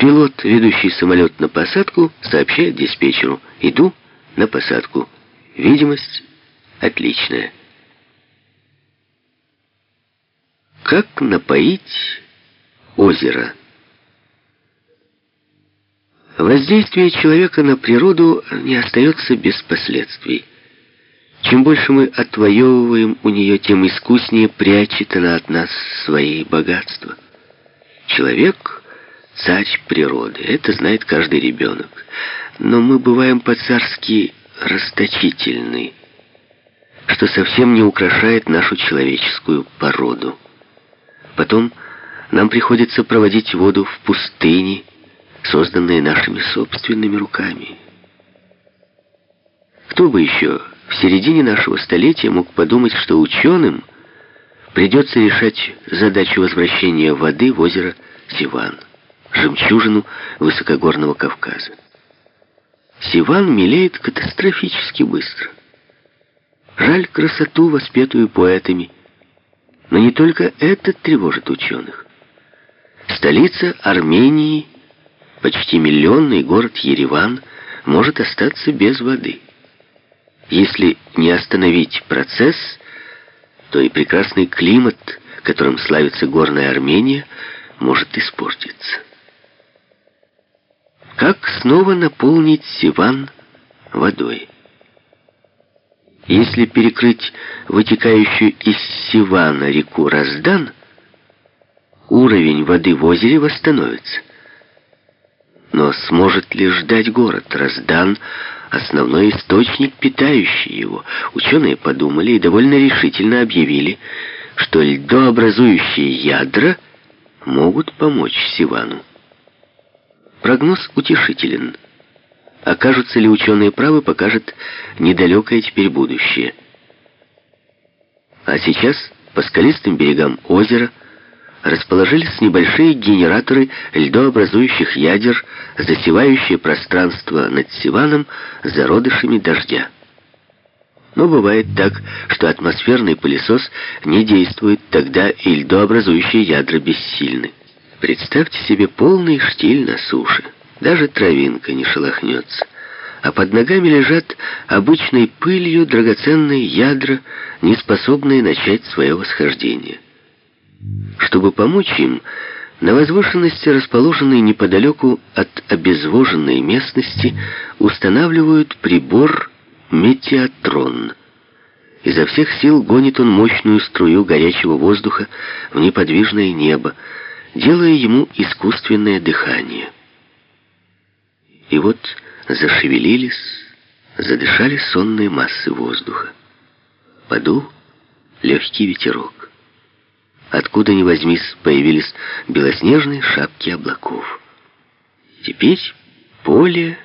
Пилот, ведущий самолет на посадку, сообщает диспетчеру «Иду на посадку». Видимость отличная. Как напоить озеро? Воздействие человека на природу не остается без последствий. Чем больше мы отвоевываем у нее, тем искуснее прячет она от нас свои богатства. Человек — царь природы, это знает каждый ребенок. Но мы бываем по-царски расточительны, что совсем не украшает нашу человеческую породу. Потом нам приходится проводить воду в пустыне, созданные нашими собственными руками. Кто бы еще в середине нашего столетия мог подумать, что ученым придется решать задачу возвращения воды в озеро Сиван, жемчужину высокогорного Кавказа. Сиван мелеет катастрофически быстро. Жаль красоту, воспетую поэтами. Но не только это тревожит ученых. Столица Армении, почти миллионный город Ереван, может остаться без воды. Если не остановить процесс, то и прекрасный климат, которым славится горная Армения, может испортиться. Как снова наполнить Сиван водой? Если перекрыть вытекающую из Сивана реку Раздан, уровень воды в озере восстановится. Но сможет ли ждать город Раздан, основной источник, питающий его. Ученые подумали и довольно решительно объявили, что льдообразующие ядра могут помочь Сивану. Прогноз утешителен. Окажутся ли ученые правы, покажет недалекое теперь будущее. А сейчас по скалистым берегам озера расположились небольшие генераторы льдообразующих ядер, засевающие пространство над Сиваном зародышами дождя. Но бывает так, что атмосферный пылесос не действует, тогда и льдообразующие ядра бессильны. Представьте себе полный штиль на суше. Даже травинка не шелохнется. А под ногами лежат обычной пылью драгоценные ядра, не способные начать свое восхождение. Чтобы помочь им, на возвышенности, расположенной неподалеку от обезвоженной местности, устанавливают прибор метеотрон. Изо всех сил гонит он мощную струю горячего воздуха в неподвижное небо, делая ему искусственное дыхание. И вот зашевелились, задышали сонные массы воздуха. Подул легкий ветерок. Откуда ни возьмись, появились белоснежные шапки облаков. Теперь поле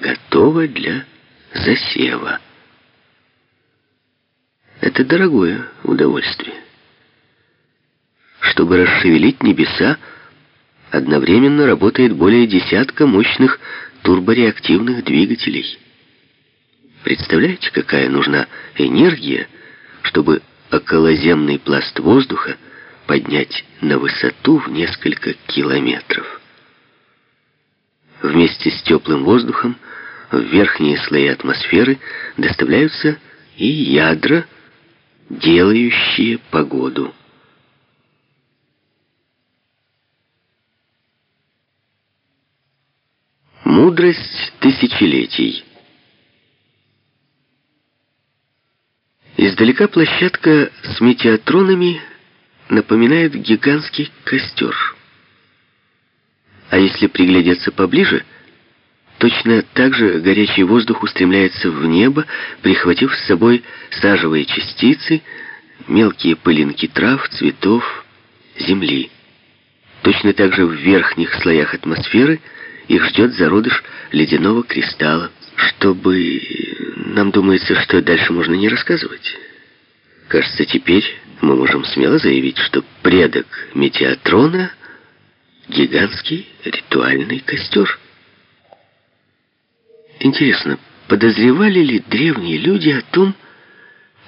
готово для засева. Это дорогое удовольствие. Чтобы расшевелить небеса, одновременно работает более десятка мощных турбореактивных двигателей. Представляете, какая нужна энергия, чтобы околоземный пласт воздуха поднять на высоту в несколько километров. Вместе с теплым воздухом в верхние слои атмосферы доставляются и ядра, делающие погоду. Мудрость тысячелетий Издалека площадка с метеотронами напоминает гигантский костер. А если приглядеться поближе, точно так же горячий воздух устремляется в небо, прихватив с собой сажевые частицы, мелкие пылинки трав, цветов, земли. Точно так же в верхних слоях атмосферы их ждет зародыш ледяного кристалла, чтобы... Нам думается, что дальше можно не рассказывать. Кажется, теперь мы можем смело заявить, что предок Метеотрона — гигантский ритуальный костер. Интересно, подозревали ли древние люди о том,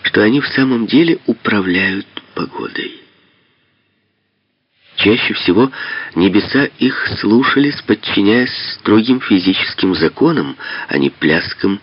что они в самом деле управляют погодой? Чаще всего небеса их слушались, подчиняясь строгим физическим законам, а не пляскам